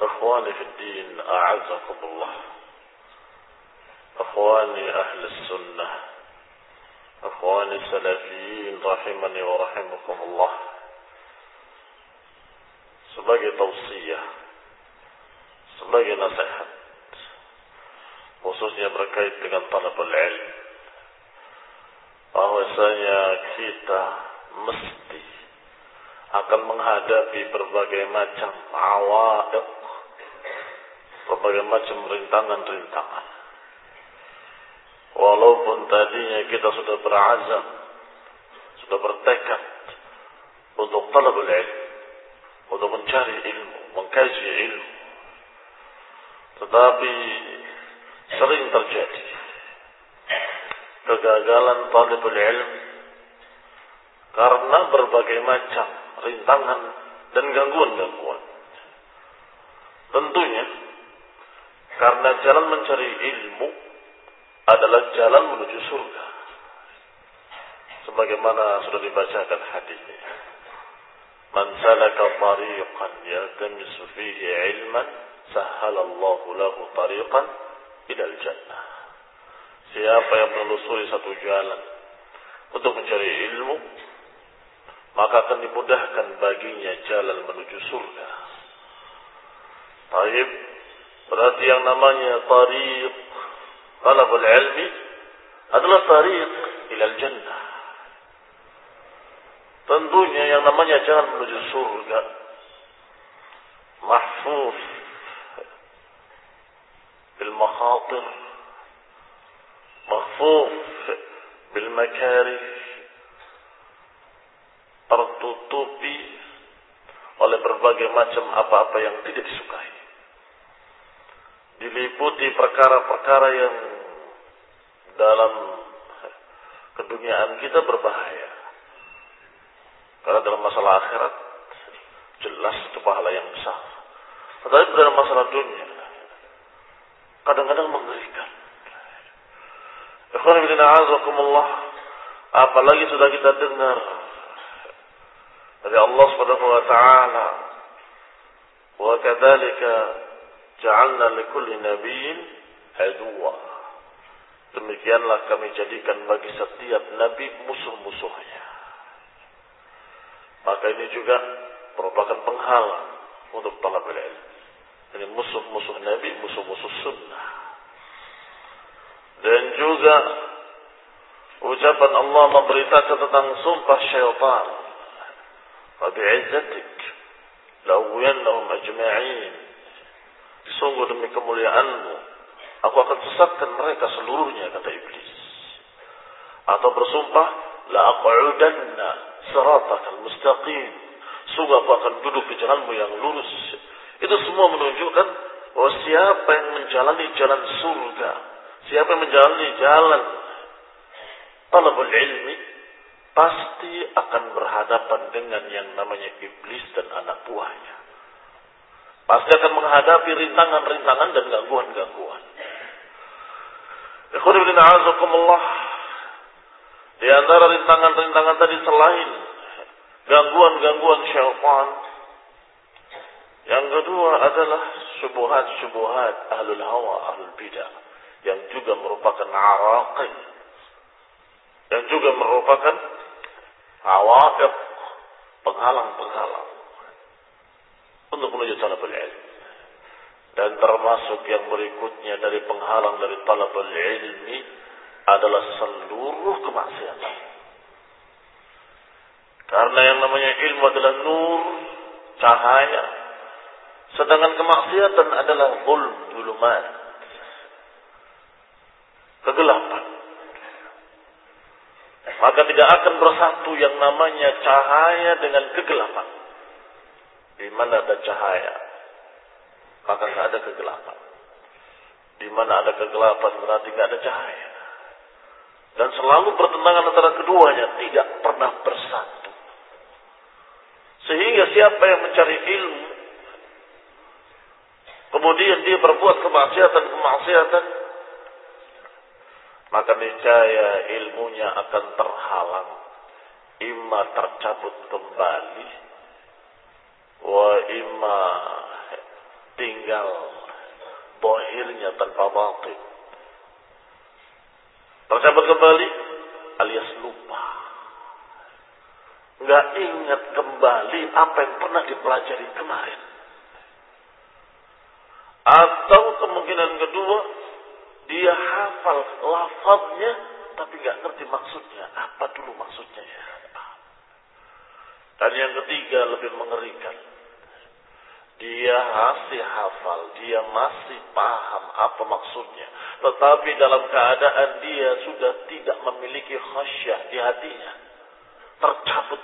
إخواني في الدين أعزكم الله إخواني أهل السنة إخواني السلفيين رحمني ورحمكم الله sebagai tausiah sebagai nasihat khususnya berkait dengan talabul ilm bahwasanya kita mesti akan menghadapi berbagai macam awaiq berbagai macam rintangan-rintangan. Walaupun tadinya kita sudah berazam, sudah bertekad untuk talabul ilmu, untuk mencari ilmu, mengkaji ilmu. Tetapi sering terjadi kegagalan talabul ilmu karena berbagai macam rintangan dan gangguan-gangguan. Tentunya karena jalan mencari ilmu adalah jalan menuju surga. Sebagaimana sudah dibacakan hadisnya. Man salaka tariqan yaltamisu fihi ilman sahhalallahu lahu tariqan ilal jannah. Siapa yang menelusuri satu jalan untuk mencari ilmu, maka akan dimudahkan baginya jalan menuju surga. Taib Berarti yang namanya tariq talabul ilmi adalah tariq ilal jannah. Tentunya yang namanya jalan menuju surga mahfuz bil makhatir mahfuz bil makarih tertutupi oleh berbagai macam apa-apa yang tidak disukai diliputi perkara-perkara yang dalam keduniaan kita berbahaya. Karena dalam masalah akhirat jelas itu pahala yang besar. Tetapi dalam masalah dunia kadang-kadang mengerikan. Ikhwan apalagi sudah kita dengar dari Allah Subhanahu wa taala wa kadzalika ja'alna likulli nabiyyin. Demikianlah kami jadikan bagi setiap nabi musuh-musuhnya. Maka ini juga merupakan penghalang untuk talabul ilmi. Ini musuh-musuh nabi, musuh-musuh sunnah. Dan juga ucapan Allah memberitakan tentang sumpah syaitan. Fabi'izzatik la'uwiyannahum ajma'in Sungguh demi kemuliaanmu, aku akan sesatkan mereka seluruhnya, kata iblis. Atau bersumpah, la aq'udanna siratakal mustaqim. Sungguh aku akan duduk di jalanmu yang lurus. Itu semua menunjukkan bahwa siapa yang menjalani jalan surga, siapa yang menjalani jalan talabul ilmi, pasti akan berhadapan dengan yang namanya iblis dan anak buahnya. Pasti akan menghadapi rintangan-rintangan dan gangguan-gangguan. Di antara rintangan-rintangan tadi selain gangguan-gangguan syaitan. Yang kedua adalah syubuhat-syubuhat ahlul hawa, ahlul bidah. Yang juga merupakan araqin. Yang juga merupakan awaiq, penghalang-penghalang untuk menuju talabul ilmi. Dan termasuk yang berikutnya dari penghalang dari talabul ilmi adalah seluruh kemaksiatan. Karena yang namanya ilmu adalah nur, cahaya. Sedangkan kemaksiatan adalah zulm, zulumat. Kegelapan. Maka tidak akan bersatu yang namanya cahaya dengan kegelapan. Di mana ada cahaya, maka tidak ada kegelapan. Di mana ada kegelapan berarti nggak ada cahaya. Dan selalu bertentangan antara keduanya, tidak pernah bersatu. Sehingga siapa yang mencari ilmu, kemudian dia berbuat kemaksiatan-kemaksiatan, maka niscaya ilmunya akan terhalang, imma tercabut kembali, wa imma tinggal bohirnya tanpa batin. Tercabut kembali alias lupa. Nggak ingat kembali apa yang pernah dipelajari kemarin. Atau kemungkinan kedua, dia hafal lafaznya tapi nggak ngerti maksudnya. Apa dulu maksudnya ya? Dan yang ketiga lebih mengerikan. Dia masih hafal, dia masih paham apa maksudnya. Tetapi dalam keadaan dia sudah tidak memiliki khasyah di hatinya. Tercabut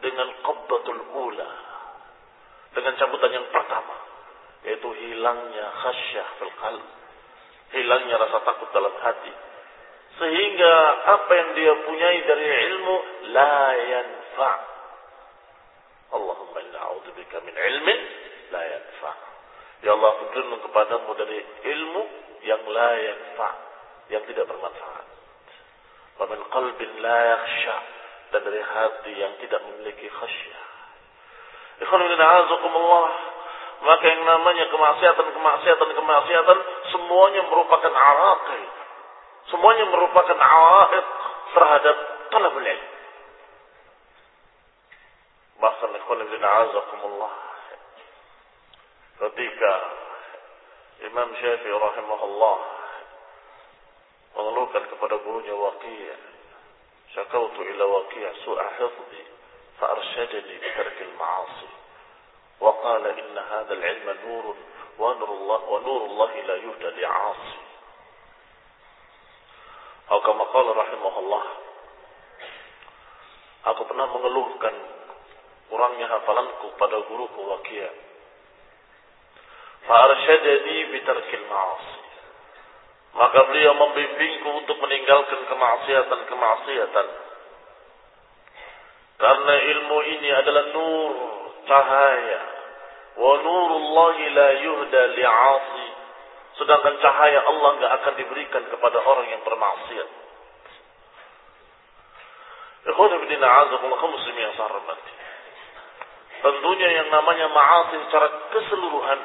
dengan qabdatul ula. Dengan cabutan yang pertama. Yaitu hilangnya khasyah fil qalb. Hilangnya rasa takut dalam hati. Sehingga apa yang dia punyai dari ilmu la yanfa' Allahumma inna a'udzubika min ilmin la yanfa. Ya Allah, aku berlindung kepadamu dari ilmu yang la yanfa, yang tidak bermanfaat. Wa min qalbin la yakhsha dan dari hati yang tidak memiliki khasyah. Ikhwan a'azakumullah, maka yang namanya kemaksiatan, kemaksiatan, kemaksiatan, semuanya merupakan araqi. Semuanya merupakan ara'iq terhadap talabul ilm. Bahkan ikhwan ibn azakumullah. Ketika Imam Syafi'i rahimahullah mengeluhkan kepada gurunya waqiyah. syakautu ila waqiyah su'a hifzi fa arsyadani bi وقال إن هذا العلم نور ونور الله, ونور الله لا يهدى لعاصي أو كما قال رحمه الله Aku pernah mengeluhkan kurangnya hafalanku pada guruku Waqi' Farshadani bitarkil ma'asi. Maka beliau membimbingku untuk meninggalkan kemaksiatan-kemaksiatan. Karena ilmu ini adalah nur, cahaya. Wa nurullahi la yuhda li'asi. Sedangkan cahaya Allah nggak akan diberikan kepada orang yang bermaksiat. Ikhwanifidina azakumullah muslim yang. Tentunya yang namanya ma'asi secara keseluruhan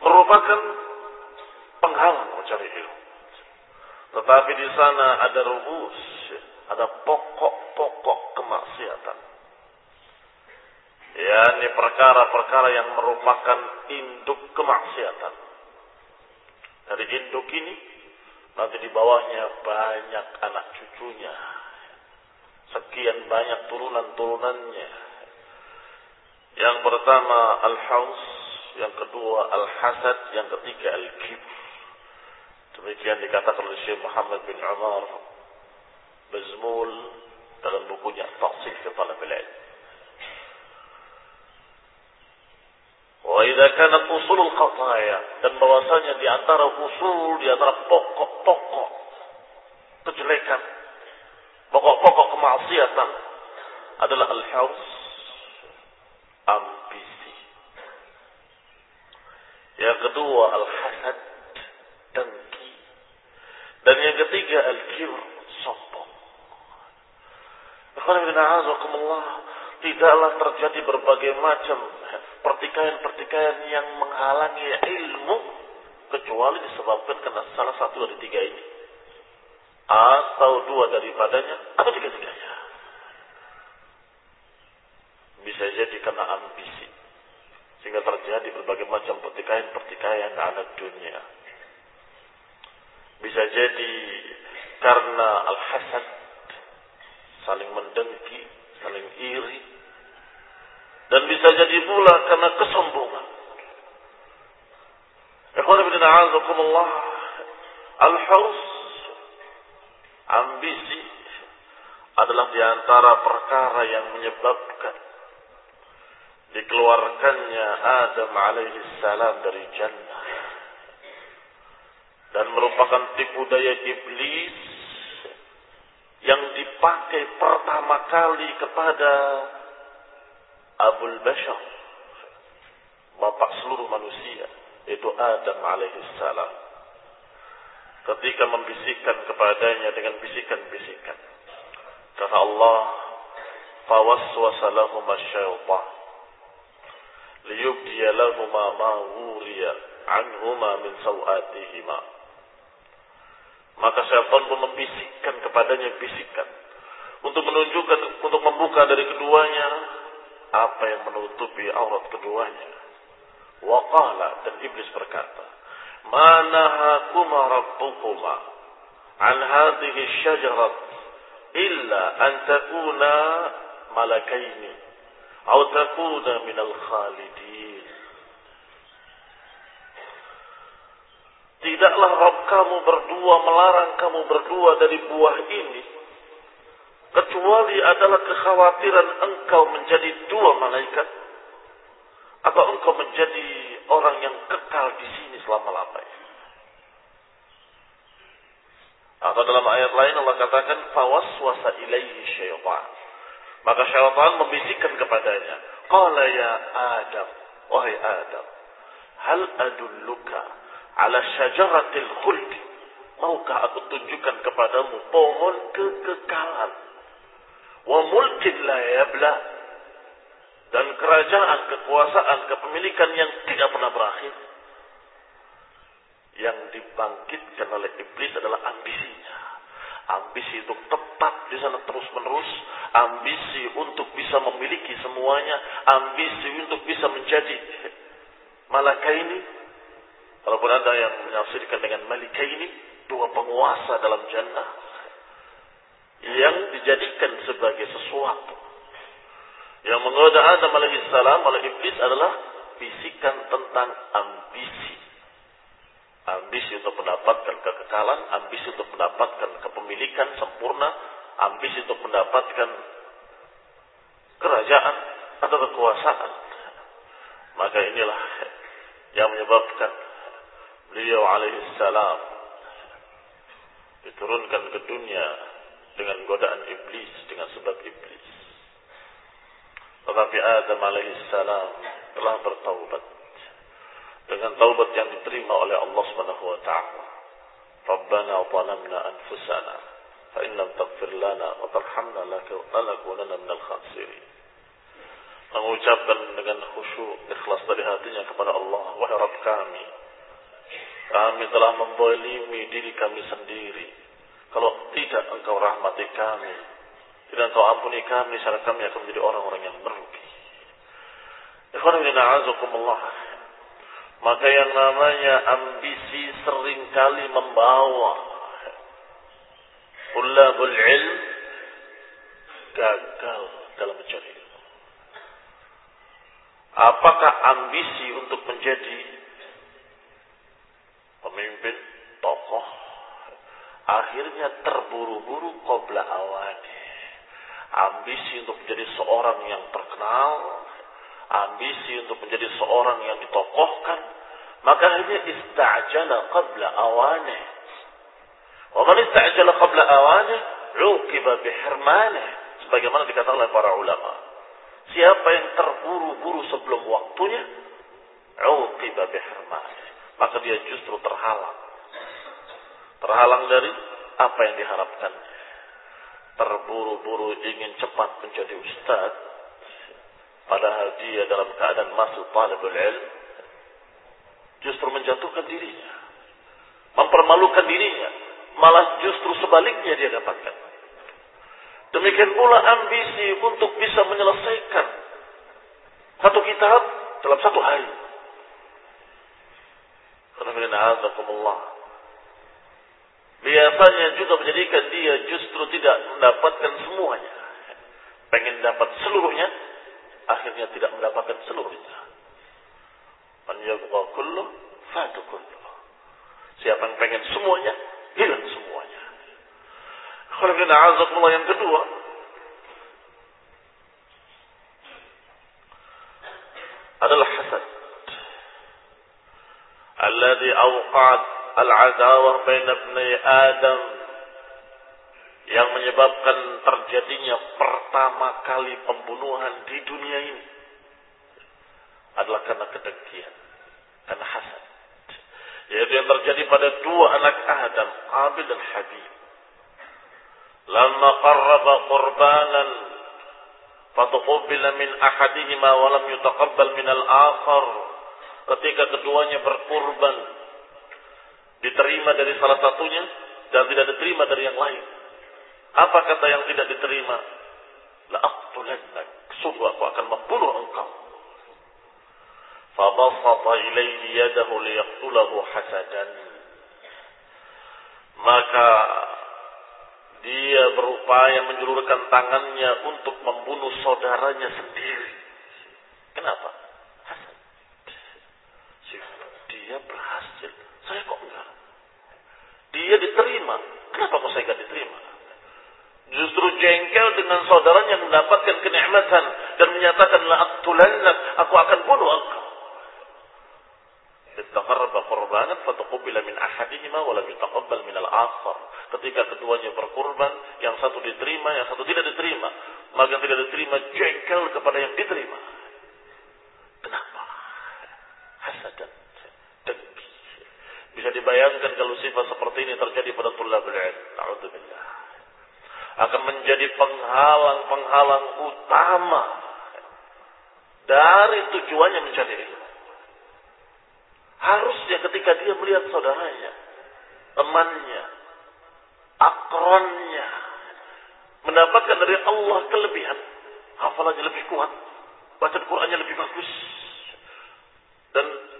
merupakan penghalang mencari ilmu. Tetapi di sana ada rumus, ada pokok-pokok kemaksiatan. Ya, ini perkara-perkara yang merupakan induk kemaksiatan. Dari induk ini, nanti di bawahnya banyak anak cucunya. Sekian banyak turunan-turunannya. Yang pertama, al-haus, yang kedua al-hasad, yang ketiga al-kibr. Demikian dikatakan oleh Syekh Muhammad bin Umar Bazmul dalam bukunya Taqsid fi Talab al-Ilm. Wa idza kanat usul al-khataya dan bahwasanya di antara usul, di antara pokok-pokok kejelekan, pokok-pokok kemaksiatan adalah al-haus, ambisi yang kedua al-hasad, dengki. Dan yang ketiga al-kibr, sombong. Tidaklah terjadi berbagai macam pertikaian-pertikaian yang menghalangi ilmu kecuali disebabkan karena salah satu dari tiga ini. Atau dua daripadanya, atau tiga-tiganya. Bisa jadi karena ambisi sehingga terjadi berbagai macam pertikaian-pertikaian anak dunia. Bisa jadi karena al-hasad, saling mendengki, saling iri. Dan bisa jadi pula karena kesombongan. Ikhwan bin a'azakumullah, al-haus, ambisi, adalah di antara perkara yang menyebabkan dikeluarkannya Adam alaihi salam dari jannah dan merupakan tipu daya iblis yang dipakai pertama kali kepada Abul Bashar. Bapak seluruh manusia yaitu Adam alaihissalam ketika membisikkan kepadanya dengan bisikan-bisikan. Kata Allah asyaitan liyubdiya lahuma ma wuriya anhuma min sawatihima maka syaitan pun membisikkan kepadanya bisikan. Untuk menunjukkan untuk membuka dari keduanya apa yang menutupi aurat keduanya waqala dan iblis berkata mana hakuma rabbukuma an hadhihi syajarat illa an takuna malakaini atau takuna minal khalidin Tidaklah Rabb kamu berdua melarang kamu berdua dari buah ini. Kecuali adalah kekhawatiran engkau menjadi dua malaikat. Atau engkau menjadi orang yang kekal di sini selama-lamanya. Atau dalam ayat lain Allah katakan fawaswasa ilaihi syaitan. Maka syaitan membisikkan kepadanya, "Qala ya Adam, wahai Adam, hal adulluka ala syajaratil khuld. Maukah aku tunjukkan kepadamu pohon kekekalan? Wa mulkin la yabla. Dan kerajaan, kekuasaan, kepemilikan yang tidak pernah berakhir. Yang dibangkitkan oleh iblis adalah ambisinya. Ambisi untuk tetap di sana terus menerus. Ambisi untuk bisa memiliki semuanya. Ambisi untuk bisa menjadi malaikat ini Walaupun ada yang menafsirkan dengan malika ini dua penguasa dalam jannah yang dijadikan sebagai sesuatu. Yang menggoda Adam alaihissalam oleh iblis adalah bisikan tentang ambisi. Ambisi untuk mendapatkan kekekalan, ambisi untuk mendapatkan kepemilikan sempurna, ambisi untuk mendapatkan kerajaan atau kekuasaan. Maka inilah yang menyebabkan beliau alaihissalam diturunkan ke dunia dengan godaan iblis dengan sebab iblis. Tetapi Adam alaihissalam telah bertaubat. Dengan taubat yang diterima oleh Allah Subhanahu wa taala. Rabbana zalamna anfusana fa in lam taghfir lana wa tarhamna lanakunanna minal khasirin. Mengucapkan dengan khusyuk ikhlas dari hatinya kepada Allah wahai Rabb kami kami telah membolimi diri kami sendiri. Kalau tidak engkau rahmati kami. Tidak engkau ampuni kami. Secara kami akan menjadi orang-orang yang merugi. Maka yang namanya ambisi sering kali membawa Ulabul ilm gagal dalam mencari ilmu. Apakah ambisi untuk menjadi pemimpin, tokoh, akhirnya terburu-buru kobla awani. Ambisi untuk menjadi seorang yang terkenal, ambisi untuk menjadi seorang yang ditokohkan, maka akhirnya istajala qabla awani. Wa man istajala qabla awani, uqiba bihirmani. Sebagaimana dikatakan oleh para ulama. Siapa yang terburu-buru sebelum waktunya, uqiba bihirmani maka dia justru terhalang. Terhalang dari apa yang diharapkan. Terburu-buru ingin cepat menjadi ustaz, padahal dia dalam keadaan masuk talibul ilm, justru menjatuhkan dirinya. Mempermalukan dirinya. Malah justru sebaliknya dia dapatkan. Demikian pula ambisi untuk bisa menyelesaikan satu kitab dalam satu hari biasanya juga menjadikan dia justru tidak mendapatkan semuanya. Pengen dapat seluruhnya, akhirnya tidak mendapatkan seluruhnya. Man yabqa kullu fatu kullu. Siapa yang pengen semuanya, hilang semuanya. Khulafin mulai yang kedua, adalah hasad. Alladhi awqad al-adawah baina ibni Adam yang menyebabkan terjadinya pertama kali pembunuhan di dunia ini adalah karena kedengkian, karena hasad. Yaitu yang terjadi pada dua anak Adam, Abil dan Habib. Lama qarraba qurbanan fatuqubila min ahadihima wa lam yutaqabbal min al-akhar. Ketika keduanya berkurban diterima dari salah satunya dan tidak diterima dari yang lain. Apa kata yang tidak diterima? La aqtulannak. Sungguh aku akan membunuh engkau. Fabasata ilaihi hasadan. Maka dia berupaya menjulurkan tangannya untuk membunuh saudaranya sendiri. Kenapa? Hasad. Dia berhasil. Dia diterima. Kenapa kok saya enggak diterima? Justru jengkel dengan saudaranya yang mendapatkan kenikmatan dan menyatakan la aqtulannak, aku akan bunuh engkau. Ittaqarraba qurbanan fatuqbila min ahadihima wa lam yutaqabbal min al-akhar. Ketika keduanya berkorban, yang satu diterima, yang satu tidak diterima. Maka yang tidak diterima jengkel kepada yang diterima. Kenapa? Hasadan. Bisa dibayangkan kalau sifat seperti ini terjadi pada tulabul ilm. Na'udzubillah. Akan menjadi penghalang-penghalang utama dari tujuannya mencari ilmu. Harusnya ketika dia melihat saudaranya, temannya, akronnya, mendapatkan dari Allah kelebihan, hafalannya lebih kuat, baca Qur'annya lebih bagus,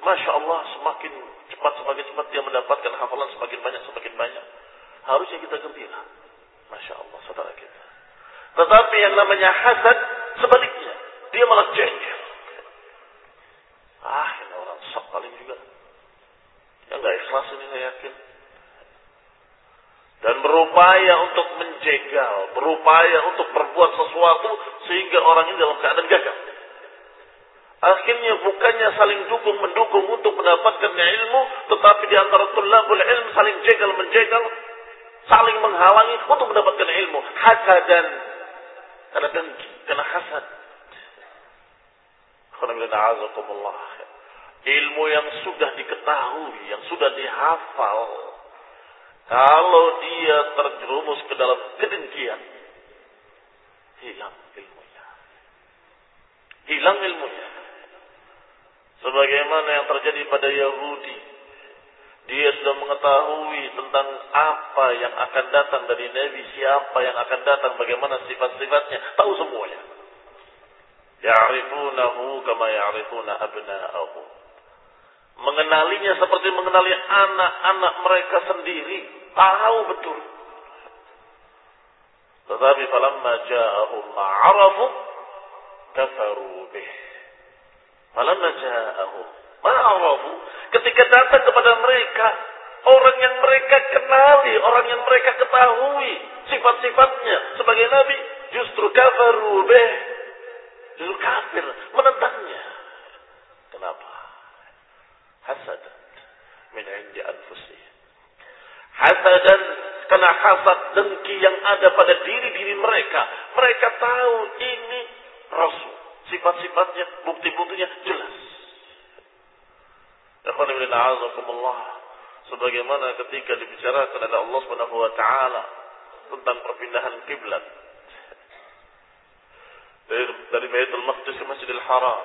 masya Allah semakin cepat semakin cepat dia mendapatkan hafalan semakin banyak semakin banyak, harusnya kita gembira, masya Allah saudara kita. Tetapi yang namanya hasad sebaliknya, dia malah jengkel. Ah, ini orang sok paling juga. Yang nggak ikhlas ini saya yakin. Dan berupaya untuk menjegal, berupaya untuk berbuat sesuatu sehingga orang ini dalam keadaan gagal. Akhirnya bukannya saling dukung mendukung untuk mendapatkan ilmu, tetapi di antara tulabul ilm saling jegal menjegal, saling menghalangi untuk mendapatkan ilmu. Hasadan karena dengki, karena hasad. Ilmu yang sudah diketahui, yang sudah dihafal, kalau dia terjerumus ke dalam kedengkian, hilang ilmunya. Hilang ilmunya. Sebagaimana yang terjadi pada Yahudi. Dia sudah mengetahui tentang apa yang akan datang dari Nabi, siapa yang akan datang, bagaimana sifat-sifatnya. Tahu semuanya. Ya'rifunahu kama ya'rifuna abna'ahu. Mengenalinya seperti mengenali anak-anak mereka sendiri. Tahu betul. Tetapi falamma ja'ahum ma'arafu kafaru bih. Falamma ja'ahum ma'arafu ketika datang kepada mereka orang yang mereka kenali, orang yang mereka ketahui sifat-sifatnya sebagai nabi justru kafaru bih. Justru kafir menentangnya. Kenapa? Hasad min indi anfusihim. Hasadan karena hasad dengki yang ada pada diri-diri mereka. Mereka tahu ini Rasul. Sifat-sifatnya, bukti-buktinya jelas. Sebagaimana ketika dibicarakan oleh Allah Subhanahu wa taala tentang perpindahan kiblat dari, dari Baitul Maqdis ke Masjidil Haram.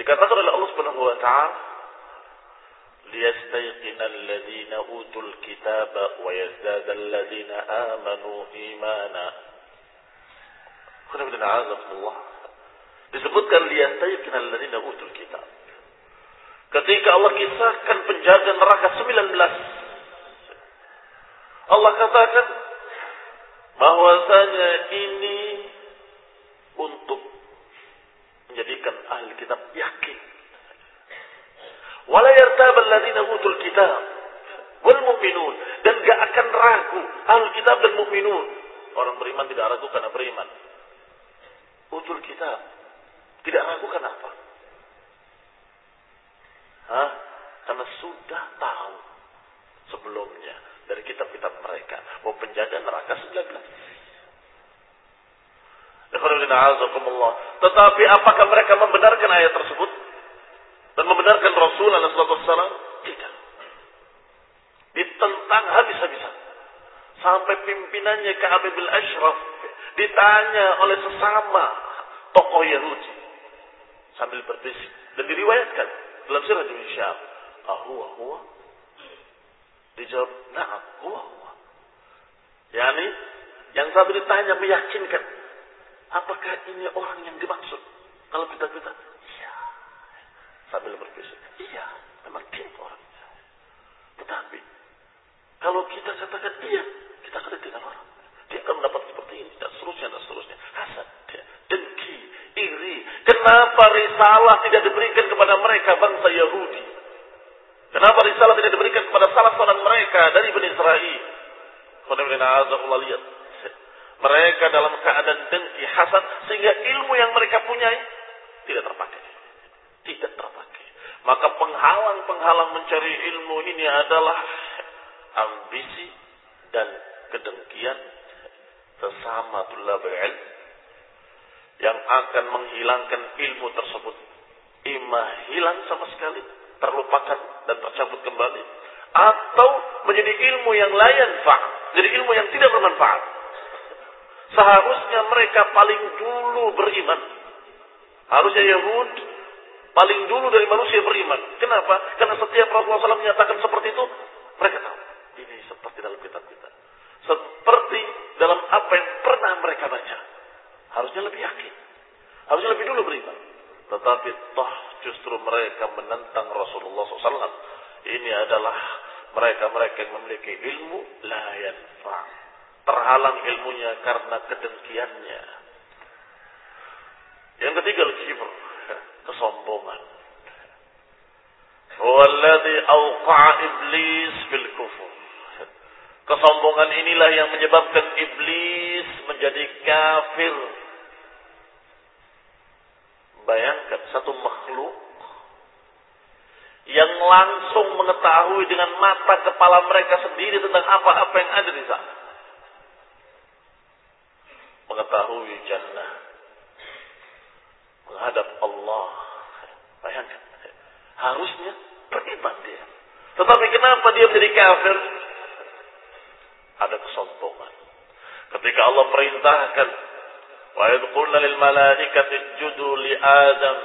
Dikatakan oleh Allah Subhanahu wa taala ليستيقن الذين أوتوا الكتاب ويزداد الذين آمنوا إيمانا Allah. Disebutkan liyastayqin alladziina utul kitab. Ketika Allah kisahkan penjaga neraka 19. Allah katakan bahwasanya ini untuk menjadikan ahli kitab yakin. Wala yartab alladziina utul kitab wal mu'minun dan gak akan ragu ahli kitab dan mukminun. Orang beriman tidak ragu karena beriman. Utul kitab tidak ragu kenapa? Hah? Karena sudah tahu sebelumnya dari kitab-kitab mereka bahwa penjaga neraka 19. Tetapi apakah mereka membenarkan ayat tersebut? Dan membenarkan Rasul SAW? Tidak. Ditentang habis-habisan. Sampai pimpinannya Ka'ab bin Ashraf ditanya oleh sesama tokoh Yahudi. Sambil berbisik. Dan diriwayatkan dalam sirah Ibn Syam. Ahuwa huwa. Dijawab, na'am, huwa huwa. Yani, yang sambil ditanya meyakinkan Apakah ini orang yang dimaksud? Kalau kita kita, iya. Sambil berpikir, iya, memang dia orangnya. Tetapi, kalau kita katakan iya, kita akan ditinggal orang. Dia akan mendapat seperti ini, dan seterusnya, dan seterusnya. Hasad, dia, dengki, iri. Kenapa risalah tidak diberikan kepada mereka bangsa Yahudi? Kenapa risalah tidak diberikan kepada salah seorang mereka dari Bani Israel? Mereka dalam keadaan dengki hasad sehingga ilmu yang mereka punyai tidak terpakai. Tidak terpakai. Maka penghalang-penghalang mencari ilmu ini adalah ambisi dan kedengkian sesama tulab ilmu yang akan menghilangkan ilmu tersebut. Imah hilang sama sekali, terlupakan dan tercabut kembali. Atau menjadi ilmu yang layan fa' jadi ilmu yang tidak bermanfaat. Seharusnya mereka paling dulu beriman. Harusnya Yahud paling dulu dari manusia beriman. Kenapa? Karena setiap Rasulullah SAW menyatakan seperti itu, mereka tahu. Ini seperti dalam kitab kita. Seperti dalam apa yang pernah mereka baca. Harusnya lebih yakin. Harusnya lebih dulu beriman. Tetapi toh justru mereka menentang Rasulullah SAW. Ini adalah mereka-mereka yang memiliki ilmu la yanfa' terhalang ilmunya karena kedengkiannya. Yang ketiga al-kibr, kesombongan. Walladhi awqa'a iblis fil kufur. Kesombongan inilah yang menyebabkan iblis menjadi kafir. Bayangkan satu makhluk yang langsung mengetahui dengan mata kepala mereka sendiri tentang apa-apa yang ada di sana. Mengetahui jannah. Menghadap Allah. Bayangkan. Harusnya beriman dia. Tetapi kenapa dia menjadi kafir ada kesombongan ketika Allah perintahkan wa yadqulna lil malaikati isjudu li adam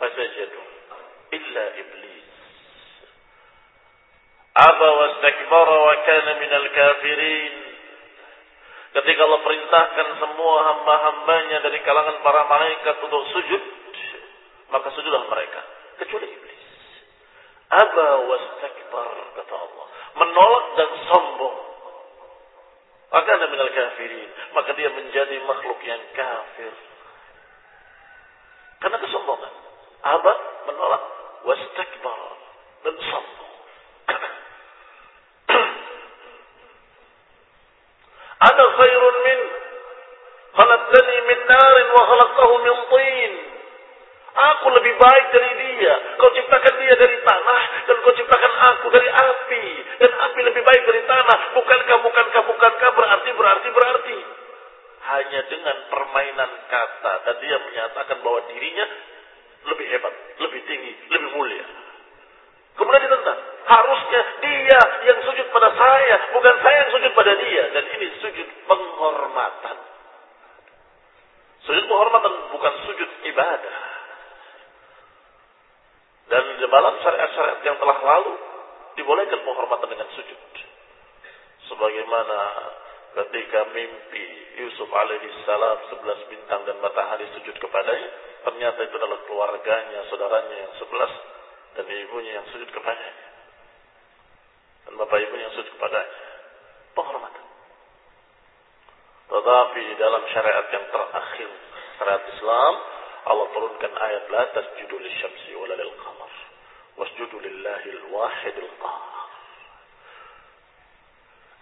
fasajadu illa iblis aba wastakbara wa kana minal kafirin Ketika Allah perintahkan semua hamba-hambanya dari kalangan para malaikat untuk sujud, maka sujudlah mereka. Kecuali iblis. Aba wastakbar, kata Allah. Menolak dan sombong. Maka minal kafirin. Maka dia menjadi makhluk yang kafir. Karena kesombongan. Aba menolak. Wastakbar. Dan sombong. Ana khairun min. Khalaqtani min narin wa khalaqtahu min tin. Aku lebih baik dari dia. Kau ciptakan dia dari tanah dan kau ciptakan aku dari api. Dan api lebih baik dari tanah. Bukankah, bukankah, bukankah berarti, berarti, berarti. Hanya dengan permainan kata. Dan dia menyatakan bahwa dirinya lebih hebat, lebih tinggi, lebih mulia. Kemudian ditentang. Harusnya dia yang sujud pada saya, bukan saya yang sujud pada dia. Dan ini sujud penghormatan. Sujud penghormatan bukan sujud ibadah. Dan dalam syariat-syariat yang telah lalu, dibolehkan penghormatan dengan sujud. Sebagaimana ketika mimpi Yusuf alaihi salam sebelas bintang dan matahari sujud kepadanya, ternyata itu adalah keluarganya, saudaranya yang sebelas dan ibunya yang sujud kepadanya. Dan bapak ibunya yang sujud kepadanya. Penghormatan. Tetapi dalam syariat yang terakhir, syariat Islam, Allah turunkan ayat la tasjudu lisyamsi wala lil. Wasjudu lillahi al-wahidil qahar.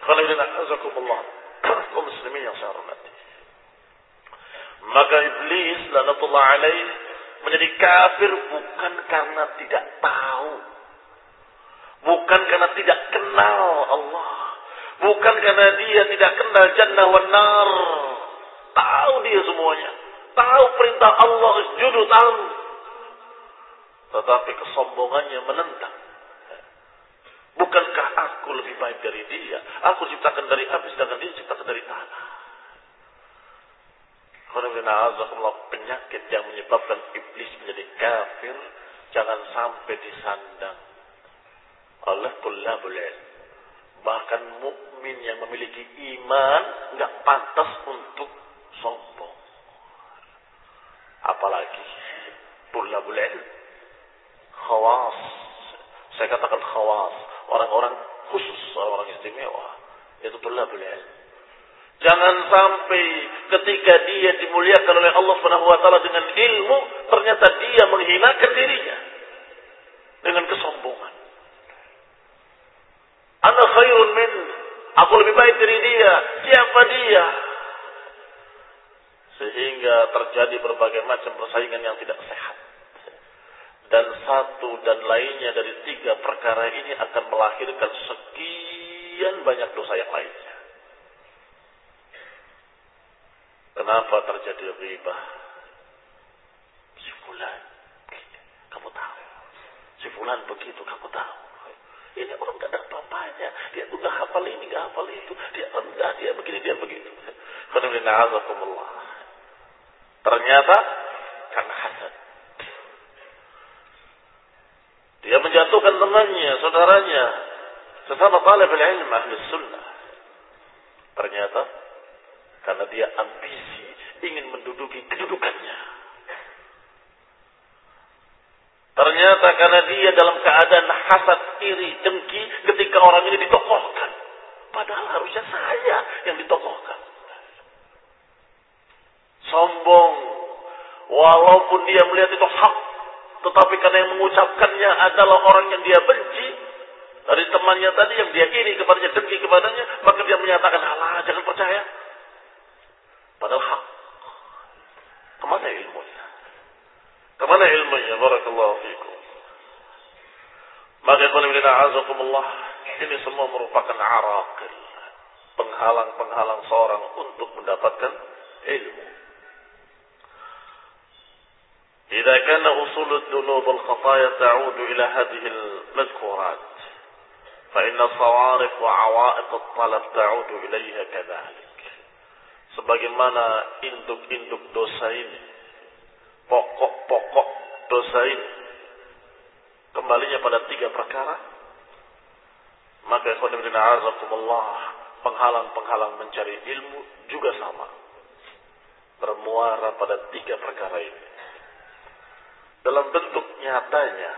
Khalidina azakumullah. Kaum muslimin yang saya hormati. Maka iblis lanatullah alaih menjadi kafir bukan karena tidak tahu Bukan karena tidak kenal Allah. Bukan karena dia tidak kenal jannah wa nar. Tahu dia semuanya. Tahu perintah Allah isjudu tahu. Tetapi kesombongannya menentang. Bukankah aku lebih baik dari dia? Aku ciptakan dari api sedangkan dia ciptakan dari tanah. Penyakit yang menyebabkan iblis menjadi kafir jangan sampai disandang oleh kullabul Bahkan mukmin yang memiliki iman nggak pantas untuk sombong. Apalagi kullabul khawas. Saya katakan khawas, orang-orang khusus, orang istimewa, yaitu tulabul ilm. Jangan sampai ketika dia dimuliakan oleh Allah Subhanahu wa taala dengan ilmu, ternyata dia menghinakan dirinya dengan kesombongan. Ana khairun min. Aku lebih baik dari dia. Siapa dia? Sehingga terjadi berbagai macam persaingan yang tidak sehat. Dan satu dan lainnya dari tiga perkara ini akan melahirkan sekian banyak dosa yang lainnya. Kenapa terjadi ribah? Si fulan, kamu tahu. Si fulan begitu, kamu tahu. Ini orang gak ada apa-apanya. Dia tuh gak hafal ini, gak hafal itu. Dia rendah, dia begini, dia begitu. Ternyata karena hasad. Dia menjatuhkan temannya, saudaranya. Sesama talib ilmu ahli sunnah. Ternyata karena dia ambisi ingin menduduki kedudukannya. Ternyata karena dia dalam keadaan hasad, iri, dengki ketika orang ini ditokohkan. Padahal harusnya saya yang ditokohkan. Sombong. Walaupun dia melihat itu hak. Tetapi karena yang mengucapkannya adalah orang yang dia benci. Dari temannya tadi yang dia iri kepadanya, dengki kepadanya. Maka dia menyatakan, Allah jangan percaya. Padahal hak. Ke mana ilmunya? Ke mana ilmunya? Barakallahu fikum. Maka ikhwan azakumullah. Ini semua merupakan arakil. Penghalang-penghalang seorang untuk mendapatkan ilmu. إذا كان أصول الذنوب والخطايا تعود إلى هذه المذكورات فإن صوارف وعوائق الطلب تعود إليها كذلك sebagaimana induk-induk dosa ini pokok-pokok dosa ini kembalinya pada tiga perkara maka ikhwanibina azakumullah penghalang-penghalang mencari ilmu juga sama bermuara pada tiga perkara ini dalam bentuk nyatanya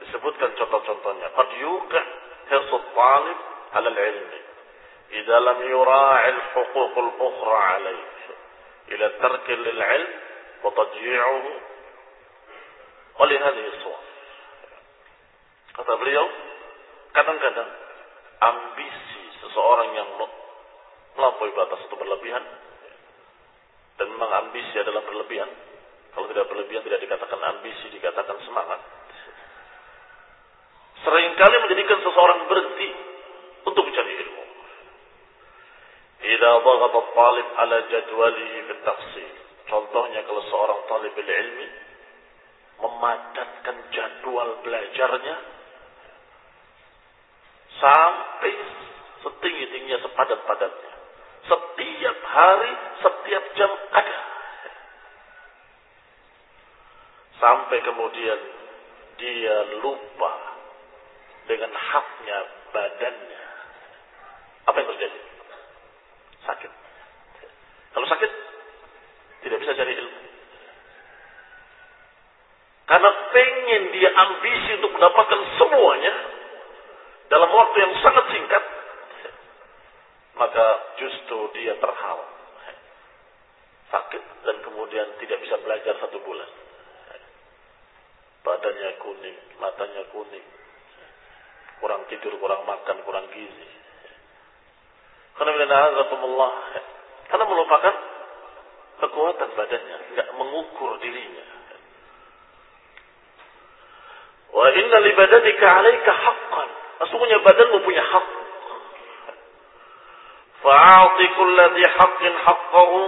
disebutkan contoh-contohnya. Qad yuqi hirsu talib 'ala al-'ilmi idza lam yura'i al-huquq al-ukhra 'alayhi. Ila tark lil-'ilm wa tadyi'uhu wa hadhihi suwar kata beliau kadang-kadang ambisi seseorang yang melampaui batas itu berlebihan dan memang ambisi adalah berlebihan kalau tidak berlebihan tidak dikatakan ambisi, dikatakan semangat. Seringkali menjadikan seseorang berhenti untuk mencari ilmu. Talib ala jadwalihi fi. Contohnya kalau seorang talib ilmi memadatkan jadwal belajarnya sampai setinggi-tingginya sepadat-padatnya. Setiap hari, setiap jam ada Sampai kemudian dia lupa dengan haknya badannya. Apa yang terjadi? Sakit. Kalau sakit, tidak bisa cari ilmu. Karena pengen dia ambisi untuk mendapatkan semuanya dalam waktu yang sangat singkat, maka justru dia terhalang. Sakit dan kemudian tidak bisa belajar satu bulan badannya kuning, matanya kuning, kurang tidur, kurang makan, kurang gizi. Karena Allah, karena melupakan kekuatan badannya, nggak mengukur dirinya. Wa inna li badanika 'alaika haqqan. Sesungguhnya badanmu punya hak. Fa'ati kulladhi haqqin haqqahu.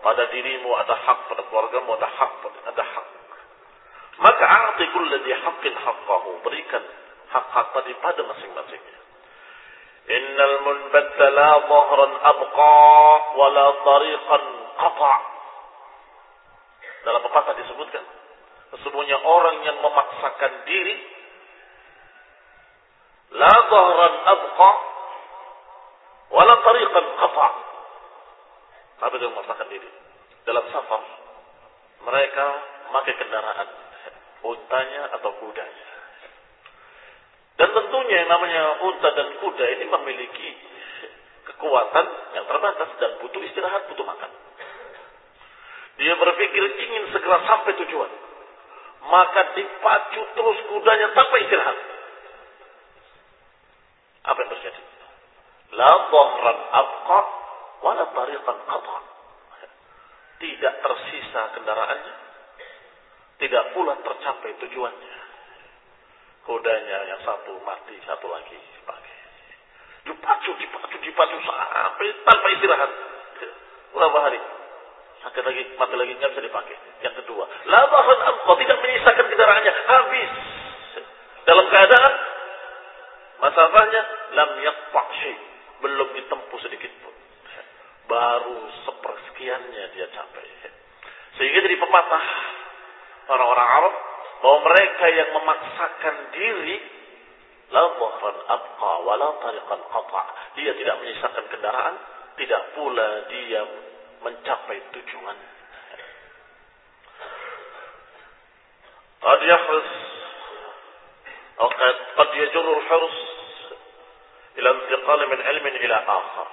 Pada dirimu ada hak, pada keluargamu ada hak, ada hak. Maka a'ti kulladhi haqqin haqqahu. Berikan hak-hak tadi pada masing-masingnya. Innal munbatta la dhahran abqa wa la tariqan qata' Dalam pepatah disebutkan sesungguhnya orang yang memaksakan diri la dhahran abqa wala tariqan qata apa dia memaksakan diri dalam safar mereka memakai kendaraan untanya atau kudanya dan tentunya yang namanya unta dan kuda ini memiliki kekuatan yang terbatas dan butuh istirahat, butuh makan. Dia berpikir ingin segera sampai tujuan. Maka dipacu terus kudanya tanpa istirahat. Apa yang terjadi? La dhahran abqa wala tariqan qata. Tidak tersisa kendaraannya. Tidak pula tercapai tujuannya. Kudanya yang satu mati, satu lagi pakai. Dipacu, dipacu, dipacu sampai tanpa istirahat. Berapa hari? Sakit lagi, mati lagi, nggak bisa dipakai. Yang kedua, labahan engkau tidak menyisakan kendaraannya, habis. Dalam keadaan masafahnya lam yaqta' belum ditempuh sedikit pun. Baru sepersekiannya dia capai. Sehingga jadi pepatah orang-orang Arab bahwa mereka yang memaksakan diri la dhahran abqa wa la tariqan qata. Dia tidak menyisakan kendaraan, tidak pula dia mencapai tujuan. Qad yahris atau qad yajur al-hirs ila intiqal min ilmin ila akhar.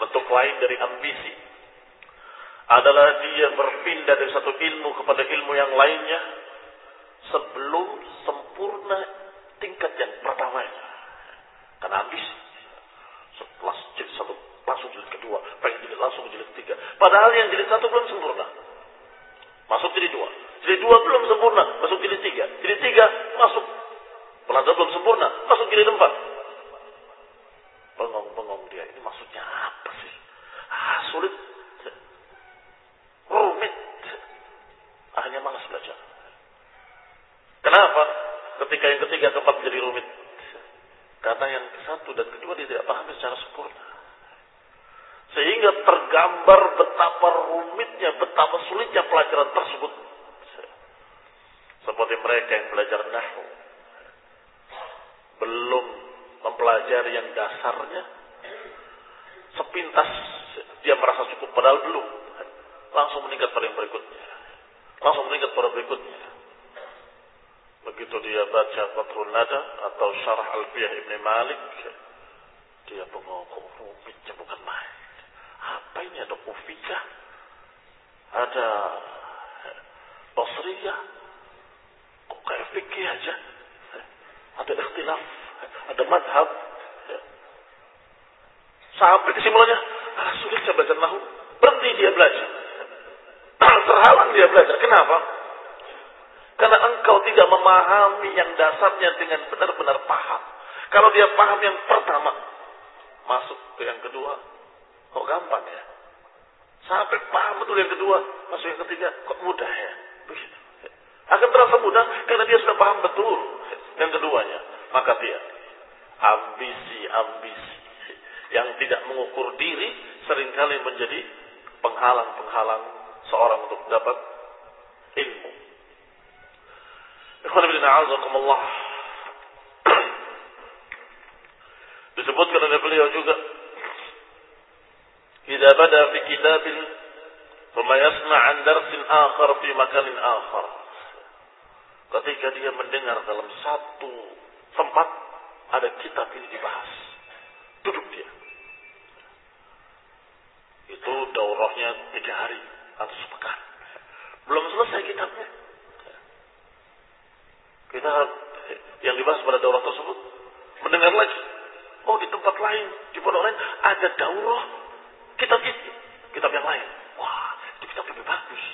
Bentuk lain dari ambisi adalah dia berpindah dari satu ilmu kepada ilmu yang lainnya sebelum sempurna tingkat yang pertamanya. Karena habis setelah jilid satu langsung jilid kedua, pengen jilid langsung jilid ketiga. Padahal yang jilid satu belum sempurna. Masuk jilid dua. Jilid dua belum sempurna, masuk jilid tiga. Jilid tiga masuk. Pelajar belum sempurna, masuk jilid empat. Bengong-bengong dia, ini maksudnya apa sih? Ah, sulit. Akhirnya malas belajar. Kenapa? Ketika yang ketiga keempat menjadi rumit. Karena yang satu dan kedua dia tidak paham secara sempurna. Sehingga tergambar betapa rumitnya, betapa sulitnya pelajaran tersebut. Seperti mereka yang belajar nahu. Belum mempelajari yang dasarnya. Sepintas dia merasa cukup, padahal belum. Langsung meningkat pada yang berikutnya. Langsung meningkat pada berikutnya Begitu dia baca Fathul Nada atau Syarah Alfiyah Ibn Malik, dia bengong, rumitnya bukan main. Apa ini ada kufiyah, ada basriyah, kok kayak fikih aja. Ada ikhtilaf, ada madhab. Sampai kesimpulannya, ah, sulit saya belajar nahu. Berhenti dia belajar. Terhalang dia belajar. Kenapa? Karena engkau tidak memahami yang dasarnya dengan benar-benar paham. Kalau dia paham yang pertama, masuk ke yang kedua, kok gampang ya? Sampai paham betul yang kedua, masuk yang ketiga, kok mudah ya? Begitu. Akan terasa mudah karena dia sudah paham betul yang keduanya. Maka dia ambisi-ambisi yang tidak mengukur diri sering kali menjadi penghalang-penghalang seorang untuk dapat ilmu. Ikhwan bin a'azakumullah. Disebutkan oleh beliau juga. Idza bada fi kitabin thumma yasma' an darsin akhar fi makanin akhar. Ketika dia mendengar dalam satu tempat ada kitab ini dibahas. Duduk dia. Itu daurahnya tiga hari atau sepekan. Belum selesai kitabnya. Kita yang dibahas pada daurah tersebut mendengar lagi. Oh di tempat lain, di pondok lain ada daurah kitab ini, kitab yang lain. Wah, itu kitab lebih bagus.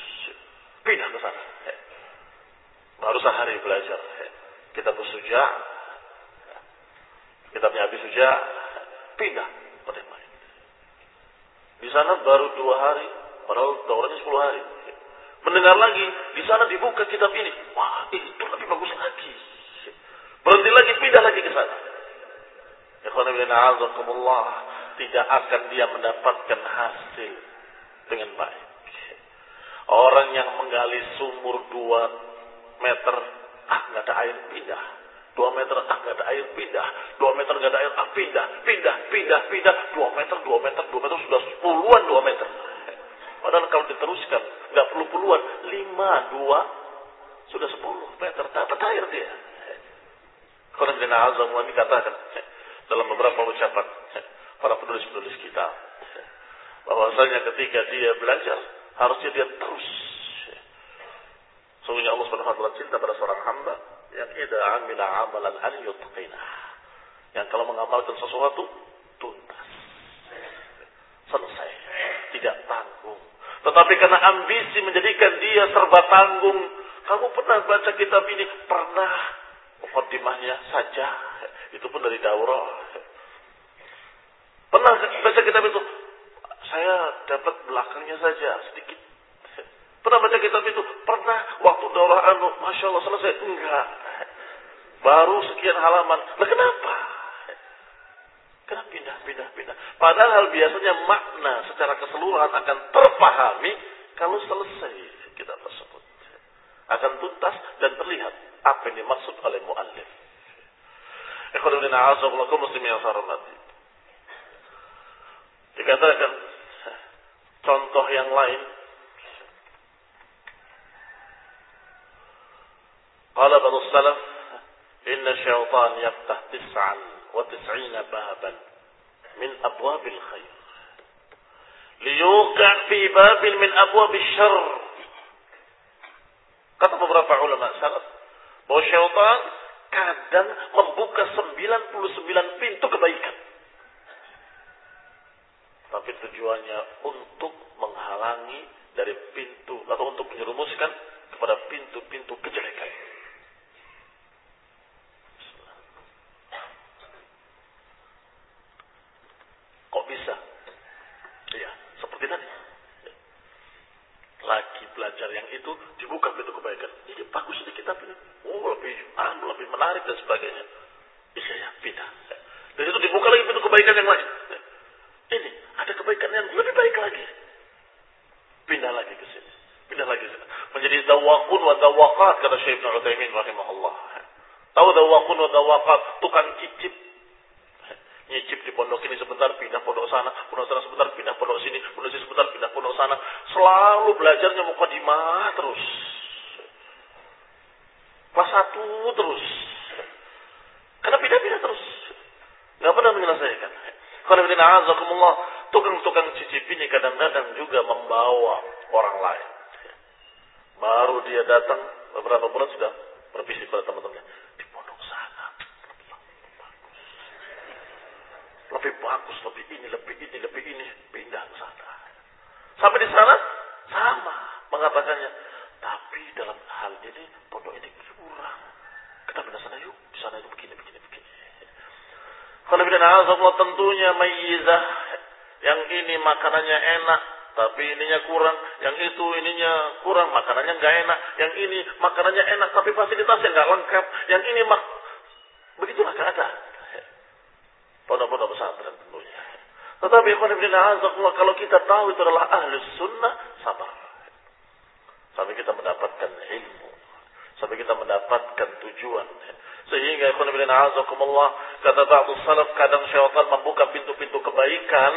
Pindah ke sana. Baru sehari belajar. Kita bersuja Kitabnya Abi Suja pindah pada yang lain. Di sana baru dua hari, padahal daurahnya sepuluh hari. Mendengar lagi, di sana dibuka kitab ini. Wah, itu lebih bagus lagi. Berhenti lagi, pindah lagi ke sana. Tidak akan dia mendapatkan hasil dengan baik. Orang yang menggali sumur dua meter, ah nggak ada air pindah. Dua meter, ah nggak ada air pindah. Dua meter nggak ada air, ah pindah, pindah, pindah, pindah. Dua meter, dua meter, dua meter sudah puluhan dua meter. Padahal kalau diteruskan nggak perlu puluhan, lima, dua, sudah sepuluh meter dapat air dia. Kalau Azam ini katakan dalam beberapa ucapan para penulis-penulis kita bahwasanya ketika dia belajar harusnya dia terus Sungguhnya Allah Subhanahu wa taala cinta pada seorang hamba yang idza amila amalan an yutqina. Yang kalau mengamalkan sesuatu tuntas. Selesai. Tidak tanggung. Tetapi karena ambisi menjadikan dia serba tanggung. Kamu pernah baca kitab ini? Pernah. Mukaddimahnya saja. Itu pun dari daurah. Pernah baca kitab itu? Saya dapat belakangnya saja sedikit. Pernah baca kitab itu? Pernah. Waktu daurah anu, masya Allah selesai. Enggak. Baru sekian halaman. Lah kenapa? Kenapa pindah, pindah, pindah? Padahal biasanya makna secara keseluruhan akan terpahami kalau selesai kitab tersebut. Akan tuntas dan terlihat apa yang dimaksud oleh muallif. Ikhwanuddin a'azakullah muslimin yang saya. Dikatakan contoh yang lain Qala ba'du salaf inna syaitan yaftah tis'an tis'ina baban min abwabil khair liyuqa' fi babin min abwabil syarr kata beberapa ulama salaf bahwa syaitan kadang membuka 99 pintu kebaikan. Tapi tujuannya untuk menghalangi dari pintu atau untuk menyerumuskan kepada pintu-pintu kejelekan. Kok bisa? Ya, seperti tadi. Belajar yang itu dibuka pintu kebaikan. Ini bagus di kitab ini. Oh, lebih anu, lebih menarik dan sebagainya. Iya, ya, pindah. Dan itu dibuka lagi pintu kebaikan yang lain. Ini ada kebaikan yang lebih baik lagi. Pindah lagi ke sini. Pindah lagi ke sini. Menjadi dawakun wa dawakat kata Syekh Ibn Uthaymin rahimahullah. Tahu dawakun wa dawakat, tukang cicip. Nyicip di pondok ini sebentar, pindah pondok sana, pondok sana sebentar, pindah pondok sini, pondok sini sebentar, pindah pondok sana. Selalu belajarnya mukadimah terus. Kelas satu terus. Karena pindah-pindah terus. Gak pernah menyelesaikan. Karena tukang-tukang cicip ini kadang-kadang juga membawa orang lain. Baru dia datang beberapa bulan sudah berbisik pada teman-temannya. Di pondok sana lebih bagus, lebih ini, lebih ini, lebih ini, pindah ke sana. Sampai di sana sama mengatakannya. Tapi dalam hal ini pondok ini kurang. Kita pindah sana yuk, di sana itu begini, begini, begini. Kalau Allah tentunya mayizah. Yang ini makanannya enak, tapi ininya kurang. Yang itu ininya kurang, makanannya nggak enak. Yang ini makanannya enak, tapi fasilitasnya nggak lengkap. Yang ini mak begitulah keadaan. Pondok-pondok pesantren tentunya. Tetapi kalau kita tahu itu adalah ahli sunnah, sabar. Sampai kita mendapatkan ilmu. Sampai kita mendapatkan tujuan. Sehingga ikhwan bin azakumullah kata ba'du salaf kadang syaitan membuka pintu-pintu kebaikan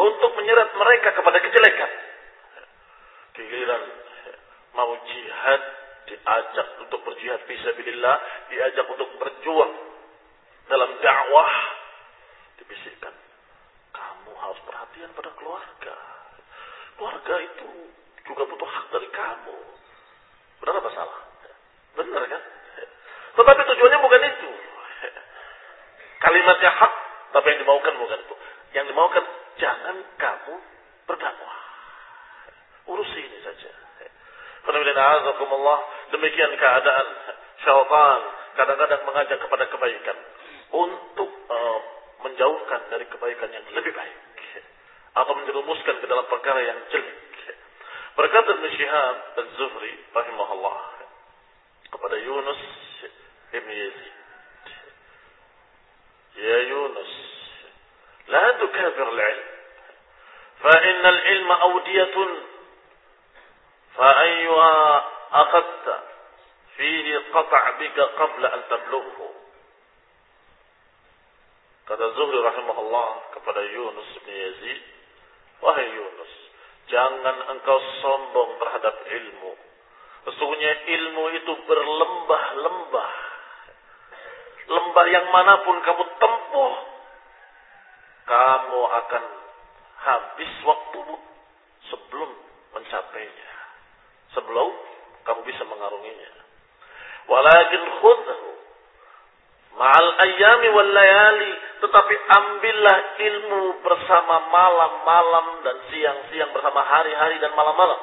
untuk menyeret mereka kepada kejelekan. Giliran mau jihad diajak untuk berjihad fisabilillah, diajak untuk berjuang dalam dakwah dibisikkan kamu harus perhatian pada keluarga. Keluarga itu juga butuh hak dari kamu. Benar apa salah? Benar kan? Tetapi tujuannya bukan itu. Kalimatnya hak, tapi yang dimaukan bukan itu. Yang dimaukan jangan kamu berdakwah. Urusi ini saja. Demikian keadaan syaitan kadang-kadang mengajak kepada kebaikan untuk uh, menjauhkan dari kebaikan yang lebih baik atau menjerumuskan ke dalam perkara yang jelek. Berkata Ibn Syihab Az-Zuhri rahimahullah kepada Yunus Ibn Yazid. Ya Yunus, la tukabir al-ilm. فإن العلم أودية فأيها أخذت فيه قطع بك قبل أن تبلغه Kata Zuhri rahimahullah kepada Yunus bin Yazid, Wahai Yunus, jangan engkau sombong terhadap ilmu. Sesungguhnya ilmu itu berlembah-lembah. Lembah yang mana pun kamu tempuh, kamu akan habis waktumu sebelum mencapainya. Sebelum kamu bisa mengarunginya. Walakin khudhu ma'al ayami wal layali tetapi ambillah ilmu bersama malam-malam dan siang-siang bersama hari-hari dan malam-malam.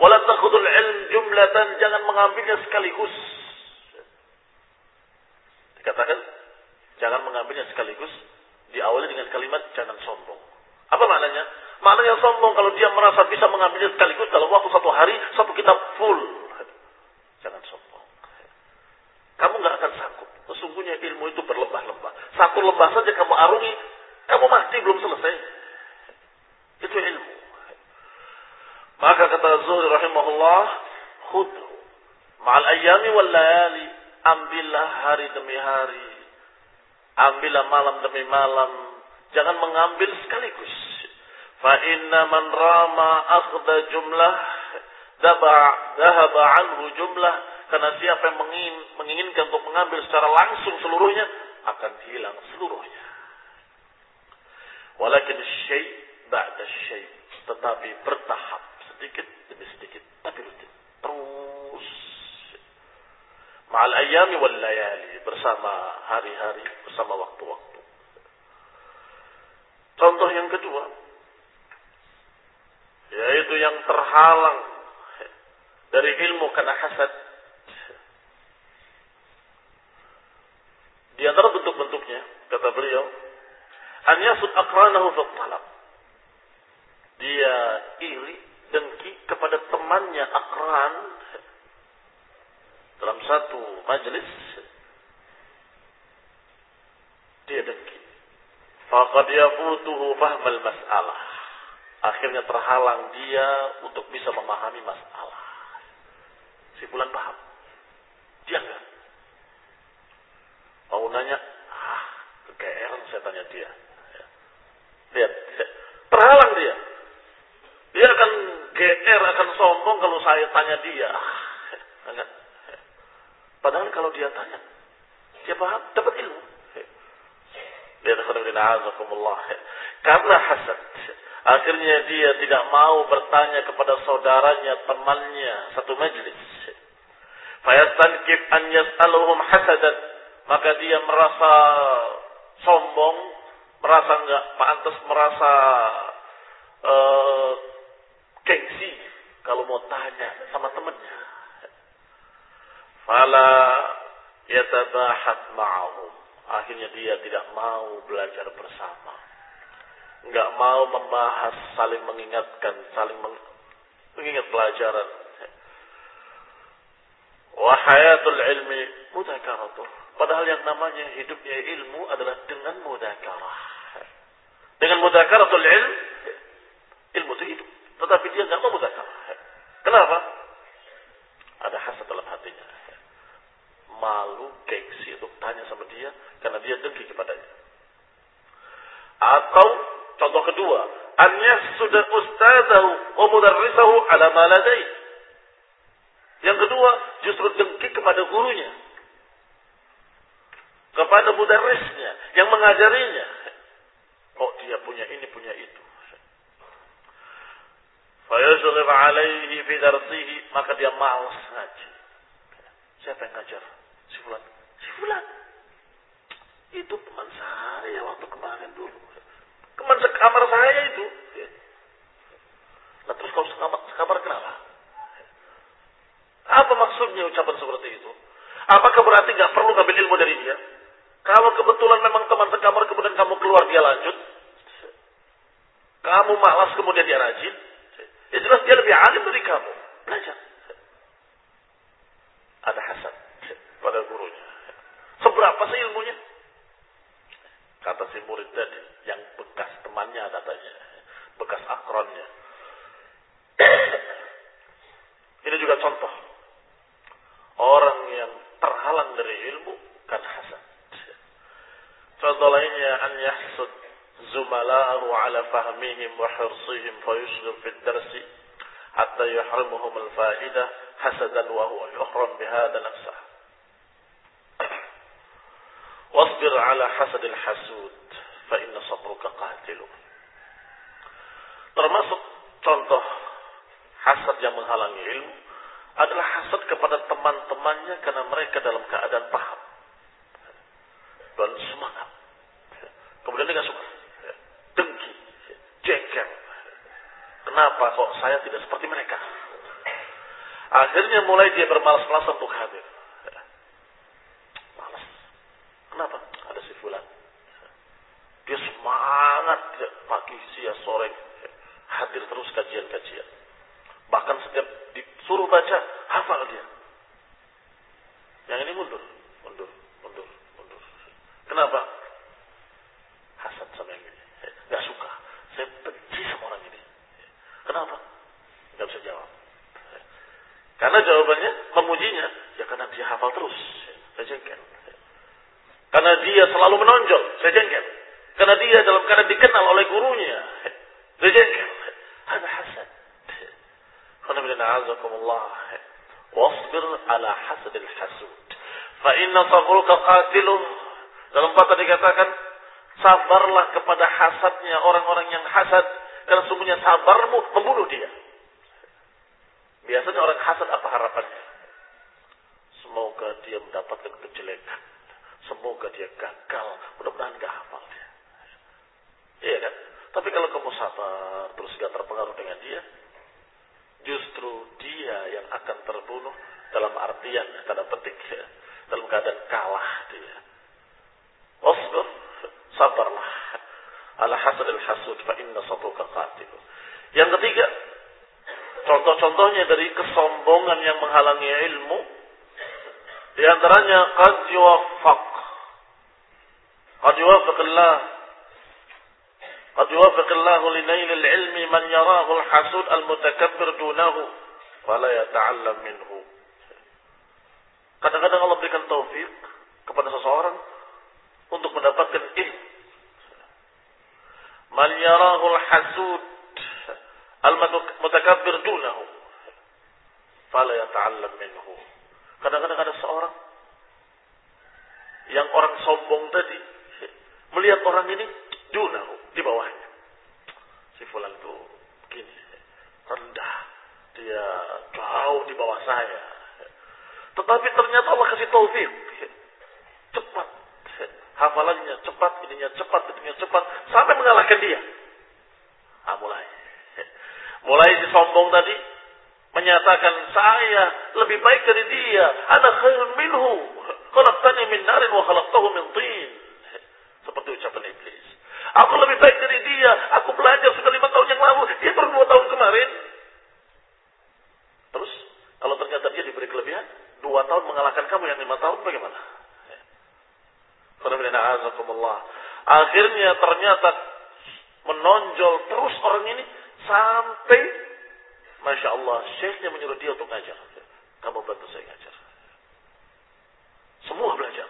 Wala takhudul ilm jumlatan, jangan mengambilnya sekaligus. Dikatakan, jangan mengambilnya sekaligus. Diawali dengan kalimat, jangan sombong. Apa maknanya? Maknanya sombong kalau dia merasa bisa mengambilnya sekaligus dalam waktu satu hari, satu kitab full. Jangan sombong. Kamu nggak akan sanggup. Sesungguhnya ilmu itu berlembah-lembah. Satu lembah saja kamu arungi, kamu mati belum selesai. Itu ilmu. Maka kata Zuhri rahimahullah, khudhu ma'al ayami wal layali, ambillah hari demi hari. Ambillah malam demi malam. Jangan mengambil sekaligus. Fa inna man rama akhda jumlah dahaba anhu jumlah karena siapa yang menginginkan untuk mengambil secara langsung seluruhnya akan hilang seluruhnya. Walakin syai' ba'da syai' tetapi bertahap sedikit demi sedikit tapi rutin terus ma'al ayami wal layali bersama hari-hari bersama waktu-waktu. Contoh yang kedua yaitu yang terhalang dari ilmu karena hasad Di antara bentuk-bentuknya, kata beliau, an yasud akranahu talab. Dia iri, dengki kepada temannya akran dalam satu majelis. Dia dengki. Faqad yafutuhu fahmal mas'alah. Akhirnya terhalang dia untuk bisa memahami masalah. Si bulan paham. Dia enggak. Mau nanya, ah, kegeeran saya tanya dia. Ya. Lihat, terhalang dia. Dia akan GR, akan sombong kalau saya tanya dia. Enggak. Padahal kalau dia tanya, dia paham, dapat ilmu. Azakumullah. Karena hasad. Akhirnya dia tidak mau bertanya kepada saudaranya, temannya, satu majlis. Fayastankif an yas'aluhum maka dia merasa sombong, merasa enggak pantas, merasa uh, kalau mau tanya sama temannya. Fala yatabahat ma'ahum. Akhirnya dia tidak mau belajar bersama. Enggak mau membahas, saling mengingatkan, saling mengingat pelajaran. Wahayatul ilmi mutakaratuh Padahal yang namanya hidupnya ilmu adalah dengan mudakarah. Dengan mudakaratul ilm, ilmu itu hidup. Tetapi dia nggak mau mudakarah. Kenapa? Ada hasad dalam. Malu, gengsi untuk tanya sama dia karena dia dengki kepadanya. Atau contoh kedua, an sudah ustazahu wa mudarrisahu ala ma Yang kedua, justru dengki kepada gurunya kepada mudarrisnya yang mengajarinya. Oh dia punya ini, punya itu. Fayuzghib alaihi fi darsihi, maka dia malas ngaji. Siapa yang ngajar? Si Fulan. Itu teman saya waktu kemarin dulu. Teman sekamar saya itu. Nah terus kalau sekamar, sekamar kenapa? Apa maksudnya ucapan seperti itu? Apakah berarti nggak perlu ngambil ilmu dari dia? Kalau kebetulan memang teman sekamar kemudian kamu keluar dia lanjut, kamu malas kemudian dia rajin, ya jelas dia lebih alim dari kamu. Belajar. Ada hasad pada gurunya. Seberapa sih ilmunya? Kata si murid tadi, yang bekas temannya katanya, bekas akronnya. Ini juga contoh. Orang yang terhalang dari ilmu kan hasad. Contoh lainnya an yahsud zumala'ahu ala fahmihim wa hirsihim fayushghil fi darsi hatta yuhrimuhum al-fa'idah hasadan wa huwa yuhram ala hasadil hasud fa inna sabruka qatilu. Termasuk contoh hasad yang menghalangi ilmu adalah hasad kepada teman-temannya karena mereka dalam keadaan paham dan semangat. Kemudian dia suka. Dengki. Jengkel. Kenapa kok saya tidak seperti mereka? Akhirnya mulai dia bermalas-malasan untuk hadir. Malas. Kenapa? Ada si fulan. Dia semangat pagi, siang, sore. Hadir terus kajian-kajian. Bahkan setiap disuruh baca, hafal dia. Yang ini mundur. Kenapa? Hasad sama yang ini. Gak suka. Saya benci sama orang ini. Kenapa? Gak bisa jawab. Karena jawabannya memujinya. Ya karena dia hafal terus. Saya jengkel. Karena dia selalu menonjol. Saya jengkel. Karena dia dalam keadaan dikenal oleh gurunya. Jengkel. Ada hasad. Wasbir ala hasadil hasud. Fa inna sabruka qatiluh dalam kata dikatakan, sabarlah kepada hasadnya orang-orang yang hasad. Karena sungguhnya sabarmu membunuh dia. Biasanya orang hasad apa harapannya? Semoga dia mendapatkan kejelekan. Semoga dia gagal. Mudah-mudahan gak hafal dia. Iya kan? Tapi kalau kamu sabar, terus gak terpengaruh dengan dia, justru dia yang akan terbunuh dalam artian tanda petik ya, dalam keadaan kalah dia. Wasbir, sabarlah. Ala hasadil hasud fa inna sabruka qatil. Yang ketiga, contoh-contohnya dari kesombongan yang menghalangi ilmu di antaranya qad yuwaffaq. Qad قد يوافق الله لنيل العلم من يراه الحسود المتكبر دونه فلا يتعلم منه Kadang-kadang Allah berikan taufik kepada seseorang untuk mendapatkan ilmu. Man yarahul hasud al-mutakabbir dunahu fala yata'allam minhu. Kadang-kadang ada seorang yang orang sombong tadi melihat orang ini dunahu di bawahnya. Si fulan itu begini, rendah, dia jauh di bawah saya. Tetapi ternyata Allah kasih taufik. Cepat hafalannya cepat, ininya cepat, ininya cepat, sampai mengalahkan dia. Ah, mulai. Mulai si sombong tadi menyatakan saya lebih baik dari dia. Ana khairun minhu. Khalaqtani min narin wa khalaqtahu min tin. Seperti ucapan iblis. Aku lebih baik dari dia. Aku belajar sudah lima tahun yang lalu. Dia baru dua tahun kemarin. Terus, kalau ternyata dia diberi kelebihan, dua tahun mengalahkan kamu yang lima tahun, bagaimana? Akhirnya ternyata menonjol terus orang ini sampai Masya Allah, syekhnya menyuruh dia untuk ngajar. Kamu bantu saya ngajar. Semua belajar.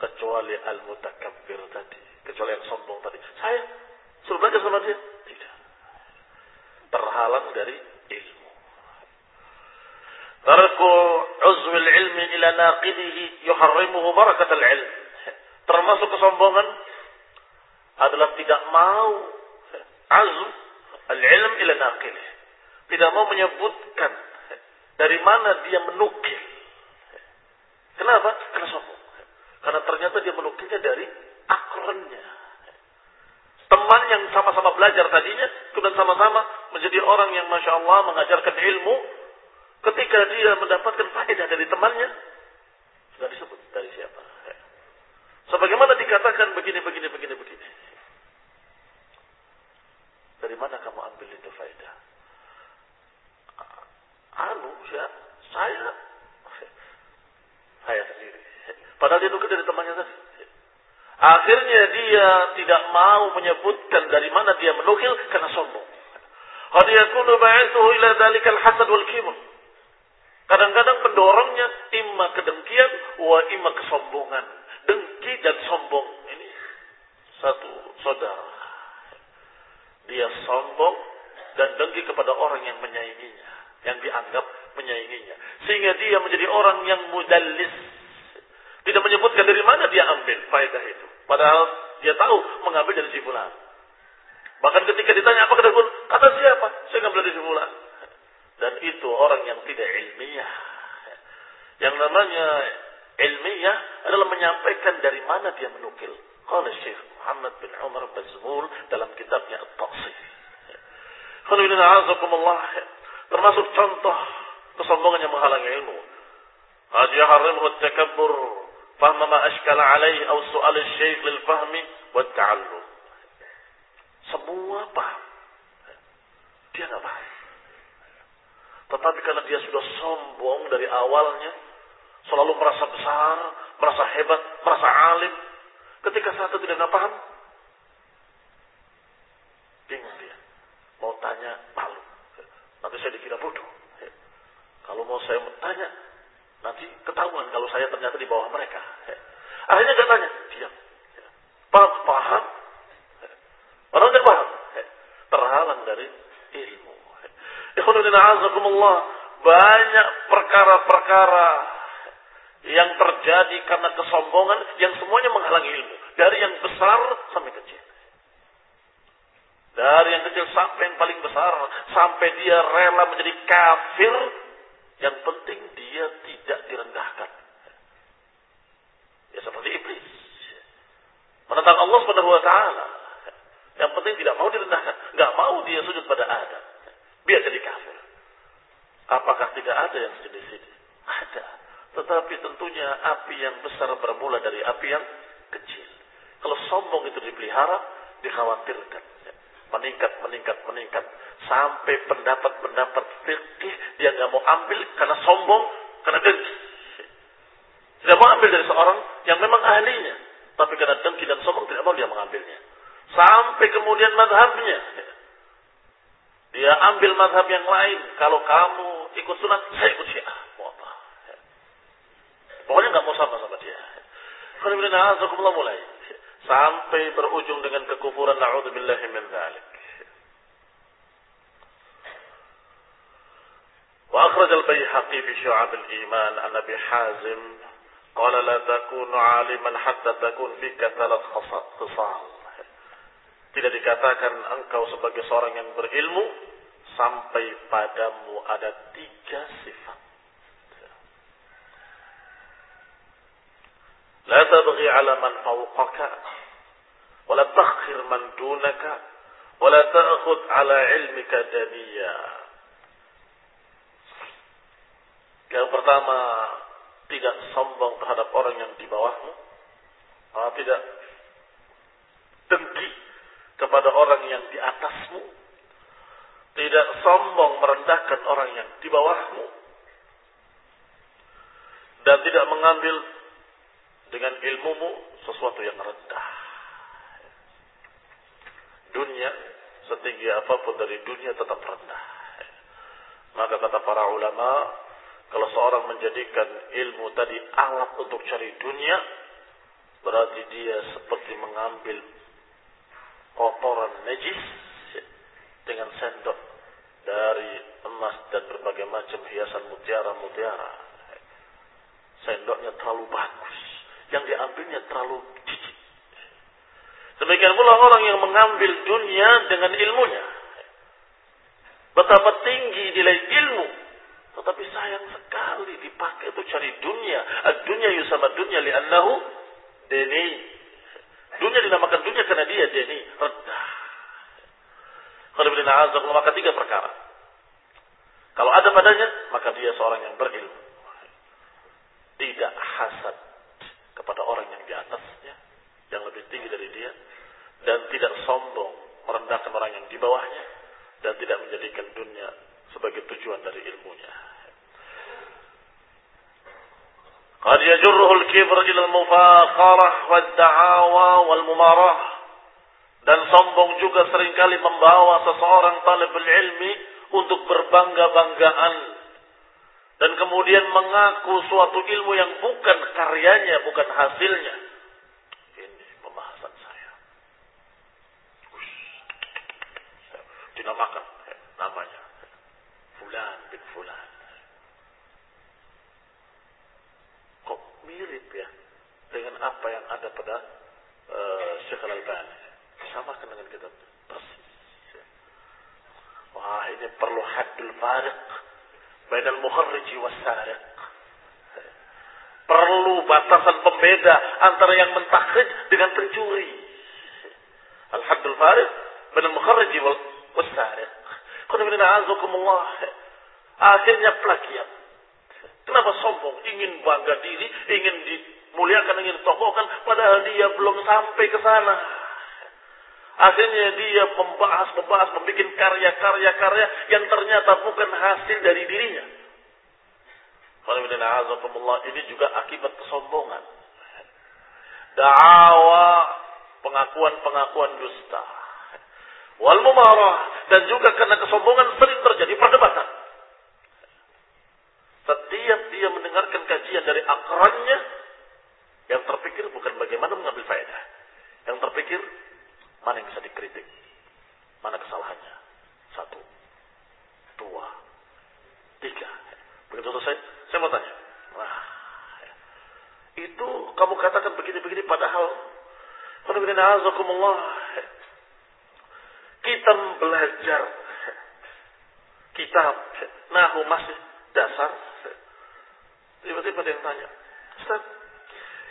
Kecuali al-mutakabbir tadi. Kecuali yang sombong tadi. Saya suruh belajar sama dia. Tidak. Terhalang dari ilmu. Tarku uzwil ilmi ila naqidihi yuharrimuhu barakat al-ilm termasuk kesombongan adalah tidak mau azm al-ilm ila naqilih. Tidak mau menyebutkan dari mana dia menukil. Kenapa? Karena sombong. Karena ternyata dia menukilnya dari akronnya. Teman yang sama-sama belajar tadinya, kemudian sama-sama menjadi orang yang Masya Allah mengajarkan ilmu. Ketika dia mendapatkan faedah dari temannya, Tidak disebut dari siapa. Sebagaimana dikatakan begini, begini, begini, begini. Dari mana kamu ambil itu faedah? Anu, ya, saya. Saya sendiri. Padahal dia nukil dari temannya tadi. Akhirnya dia tidak mau menyebutkan dari mana dia menukil karena sombong. Qad yakunu ba'ithuhu ila dalikal hasad wal kibr. Kadang-kadang pendorongnya imma kedengkian wa imma kesombongan. Dengki dan sombong ini satu saudara. Dia sombong dan dengki kepada orang yang menyainginya, yang dianggap menyainginya. Sehingga dia menjadi orang yang mudallis. Tidak menyebutkan dari mana dia ambil faedah itu. Padahal dia tahu mengambil dari si fulan. Bahkan ketika ditanya apa kata kata siapa? Saya ngambil dari si fulan. Dan itu orang yang tidak ilmiah. Yang namanya ilmiah adalah menyampaikan dari mana dia menukil. Qala Syekh Muhammad bin Umar Bazmul dalam kitabnya At-Taqsir. Termasuk contoh kesombongan yang menghalangi ilmu. Qad yaharrimu at-takabbur fahma ashkala alaihi aw su'al asy-syekh lil fahmi wa ta'allum. Semua paham. Dia nggak paham. Tetapi karena dia sudah sombong dari awalnya, selalu merasa besar, merasa hebat, merasa alim. Ketika satu tidak nggak paham, bingung dia. Mau tanya, malu. Nanti saya dikira bodoh. Kalau mau saya tanya, nanti ketahuan kalau saya ternyata di bawah mereka. Akhirnya dia tanya, diam. Paham, paham. Orang tidak paham. Terhalang dari ilmu. Banyak perkara-perkara yang terjadi karena kesombongan yang semuanya menghalangi ilmu. Dari yang besar sampai kecil. Dari yang kecil sampai yang paling besar. Sampai dia rela menjadi kafir. Yang penting dia tidak direndahkan. Ya seperti iblis. Menentang Allah subhanahu wa ta'ala. Yang penting tidak mau direndahkan. Nggak mau dia sujud pada Adam. Biar jadi kafir. Apakah tidak ada yang sejenis ini? Ada. Tetapi tentunya api yang besar bermula dari api yang kecil. Kalau sombong itu dipelihara, dikhawatirkan. Meningkat, meningkat, meningkat. Sampai pendapat-pendapat fikih dia nggak mau ambil karena sombong, karena dengki. Tidak mau ambil dari seorang yang memang ahlinya. Tapi karena dengki dan sombong tidak mau dia mengambilnya. Sampai kemudian madhabnya. Dia ambil madhab yang lain. Kalau kamu ikut sunat, saya ikut syiah. Pokoknya nggak mau sama sama dia. Kalau mulai Sampai berujung dengan kekufuran. Na'udzubillahi min dhalik. وأخرج البيهقي في شعب الإيمان عن أبي حازم قال لا تكون عالما حتى تكون فيك ثلاث خصال tidak dikatakan engkau sebagai seorang yang berilmu sampai padamu ada tiga sifat. La tabghi ala man fawqaka wa la dunaka wa la ta'khud ala ilmika daniya. Yang pertama, tidak sombong terhadap orang yang di bawahmu. Ah, tidak dengki kepada orang yang di atasmu. Tidak sombong merendahkan orang yang di bawahmu. Dan tidak mengambil dengan ilmumu sesuatu yang rendah. Dunia, setinggi apa pun dari dunia tetap rendah. Maka kata para ulama, kalau seorang menjadikan ilmu tadi alat untuk cari dunia, berarti dia seperti mengambil kotoran najis dengan sendok dari emas dan berbagai macam hiasan mutiara-mutiara. Sendoknya terlalu bagus. Yang diambilnya terlalu cicit. Demikian pula orang yang mengambil dunia dengan ilmunya. Betapa tinggi nilai ilmu. Tetapi sayang sekali dipakai untuk cari dunia. Dunia yusama dunia li'annahu dini Dunia dinamakan dunia karena dia deni rendah. Kalau maka tiga perkara. Kalau ada padanya, maka dia seorang yang berilmu. Tidak hasad tinggi dari dia dan tidak sombong merendahkan orang yang di bawahnya dan tidak menjadikan dunia sebagai tujuan dari ilmunya. قد يجره الكبر إلى المفاخرة والدعاوى والممارة dan sombong juga sering kali membawa seseorang talib ilmi untuk berbangga-banggaan dan kemudian mengaku suatu ilmu yang bukan karyanya, bukan hasilnya. Dinamakan namanya Fulan bin Fulan. Kok mirip ya dengan apa yang ada pada uh, Syekh Al-Albani. Samakan dengan kitab persis. Wah ini perlu haddul fariq bainal mukharriji. Perlu batasan pembeda antara yang mentakhrij dengan pencuri. Al-haddul fariq bainal mukharriji was sariq. Akhirnya plagiat. Kenapa sombong? Ingin bangga diri, ingin dimuliakan, ingin ditokohkan, padahal dia belum sampai ke sana. Akhirnya dia membahas, membahas, membuat karya-karya-karya yang ternyata bukan hasil dari dirinya. Ini juga akibat kesombongan. Da'awa pengakuan-pengakuan dusta. Wal mumarah dan juga karena kesombongan sering terjadi perdebatan. Setiap dia mendengarkan kajian dari akrannya, yang terpikir bukan bagaimana mengambil faedah. Yang terpikir Mana yang bisa dikritik? Mana kesalahannya? Satu. Dua. Tiga. Begitu selesai, saya mau tanya. Wah, itu kamu katakan begini-begini padahal kita belajar kitab nahu masih dasar tiba-tiba ada yang tanya Ustaz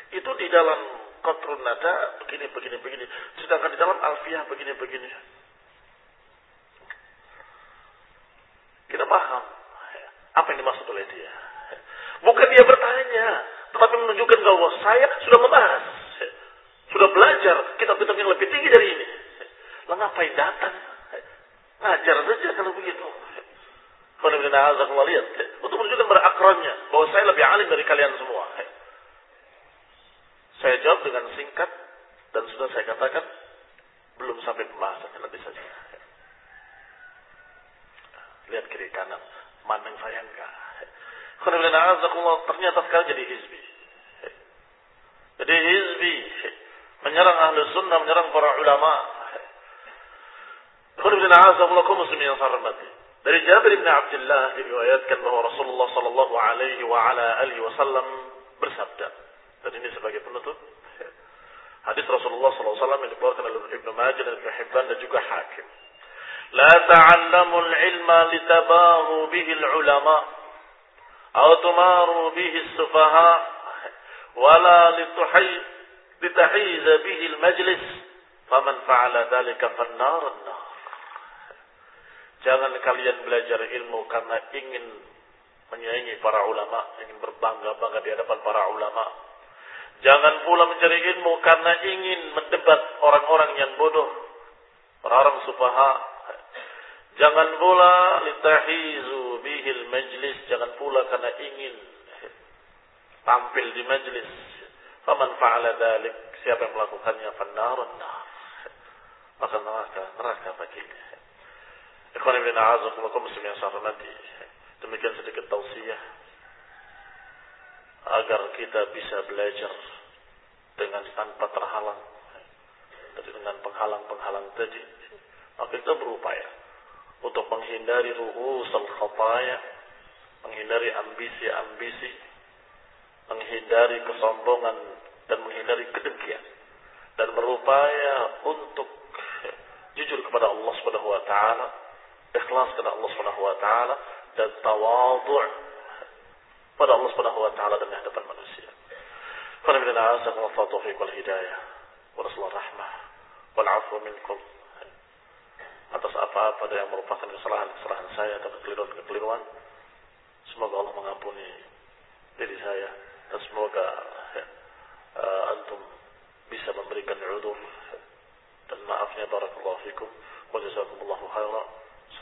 itu di dalam kotrun nada begini begini begini. Sedangkan di dalam alfiah begini begini. Kita paham apa yang dimaksud oleh dia. Bukan dia bertanya, tetapi menunjukkan bahwa saya sudah membahas, sudah belajar kitab-kitab yang lebih tinggi dari ini. Lah ngapain datang? Ngajar saja kalau begitu. Lihat, untuk menunjukkan pada akronnya bahwa saya lebih alim dari kalian semua. Saya jawab dengan singkat dan sudah saya katakan belum sampai pembahasan lebih saja. Lihat kiri kanan, mandang saya enggak. Ternyata sekarang jadi hizbi. Jadi hizbi menyerang ahlu sunnah, menyerang para ulama. Dari Jabir bin Abdullah diriwayatkan bahwa Rasulullah sallallahu alaihi wa ala alihi wasallam bersabda, dan ini sebagai penutup. Hadis Rasulullah SAW yang dikeluarkan oleh Ibnu Majah dan Ibnu Hibban dan juga Hakim. La ta'allamul ilma litabahu bihi al-ulama atau tumaru bihi as-sufaha wala lituhay litahiz bihi al-majlis faman fa'ala dhalika fannar an-nar. Jangan kalian belajar ilmu karena ingin menyaingi para ulama, ingin berbangga-bangga di hadapan para ulama, Jangan pula mencari ilmu karena ingin mendebat orang-orang yang bodoh. Orang-orang sufaha. Jangan pula litahizu bihil majlis. Jangan pula karena ingin tampil di majlis. Faman fa'ala dalik. Siapa yang melakukannya? Fannarun nar. Maka neraka, neraka baginya. Ikhwan ibn a'azakumullah muslim yang saya hormati. Demikian sedikit tausiah agar kita bisa belajar dengan tanpa terhalang jadi dengan penghalang-penghalang tadi maka kita berupaya untuk menghindari ruhus al-khataya menghindari ambisi-ambisi menghindari kesombongan dan menghindari kedengkian dan berupaya untuk jujur kepada Allah Subhanahu wa taala ikhlas kepada Allah Subhanahu wa taala dan tawadhu' pada Allah Subhanahu wa taala dan hadapan manusia. Qul inna a'udzu wa tawfiq wal hidayah wa rasulur rahmah wal 'afwu minkum. Atas apa-apa yang merupakan kesalahan-kesalahan saya atau kekeliruan-kekeliruan, semoga Allah mengampuni diri saya dan semoga ya, uh, antum bisa memberikan udur dan maafnya barakallahu fikum wa jazakumullahu khairan